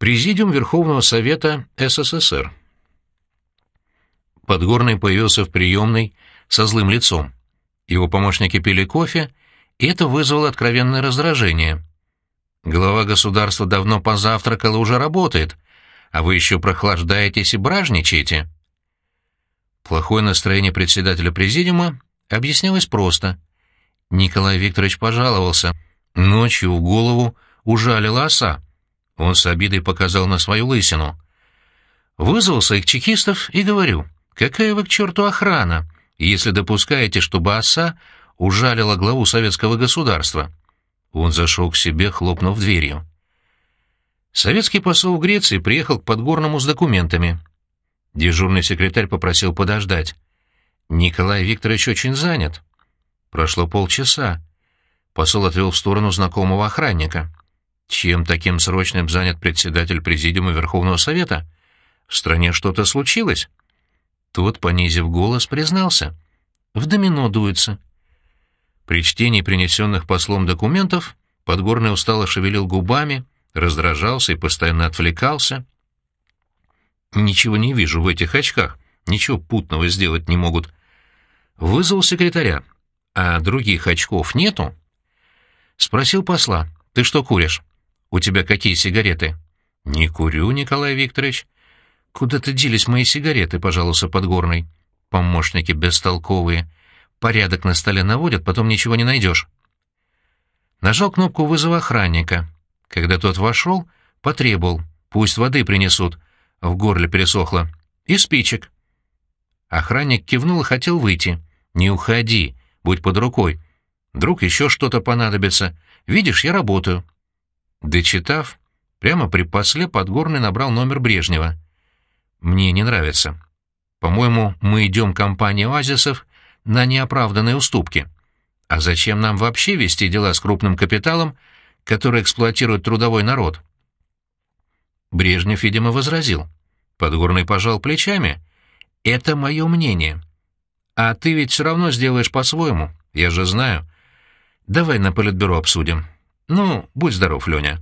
Президиум Верховного Совета СССР. Подгорный появился в приемной со злым лицом. Его помощники пили кофе, и это вызвало откровенное раздражение. Глава государства давно позавтракал и уже работает, а вы еще прохлаждаетесь и бражничаете. Плохое настроение председателя президиума объяснялось просто. Николай Викторович пожаловался. Ночью в голову ужалила оса. Он с обидой показал на свою лысину. Вызвал своих чекистов и говорю, какая вы к черту охрана, если допускаете, чтобы оса ужалила главу советского государства. Он зашел к себе, хлопнув дверью. Советский посол в Греции приехал к Подгорному с документами. Дежурный секретарь попросил подождать. Николай Викторович очень занят. Прошло полчаса. Посол отвел в сторону знакомого охранника. Чем таким срочным занят председатель Президиума Верховного Совета? В стране что-то случилось? Тот, понизив голос, признался. В домино дуется. При чтении принесенных послом документов Подгорный устало шевелил губами, раздражался и постоянно отвлекался. «Ничего не вижу в этих очках, ничего путного сделать не могут». Вызвал секретаря. «А других очков нету?» Спросил посла. «Ты что куришь?» «У тебя какие сигареты?» «Не курю, Николай Викторович». «Куда-то делись мои сигареты, пожалуйста, Подгорный?» «Помощники бестолковые. Порядок на столе наводят, потом ничего не найдешь». Нажал кнопку вызова охранника. Когда тот вошел, потребовал. «Пусть воды принесут». В горле пересохло. «И спичек». Охранник кивнул и хотел выйти. «Не уходи, будь под рукой. Вдруг еще что-то понадобится. Видишь, я работаю». Дочитав, прямо при после Подгорный набрал номер Брежнева. «Мне не нравится. По-моему, мы идем компанией оазисов на неоправданные уступки. А зачем нам вообще вести дела с крупным капиталом, который эксплуатирует трудовой народ?» Брежнев, видимо, возразил. Подгорный пожал плечами. «Это мое мнение. А ты ведь все равно сделаешь по-своему, я же знаю. Давай на политбюро обсудим». «Ну, будь здоров, Леня».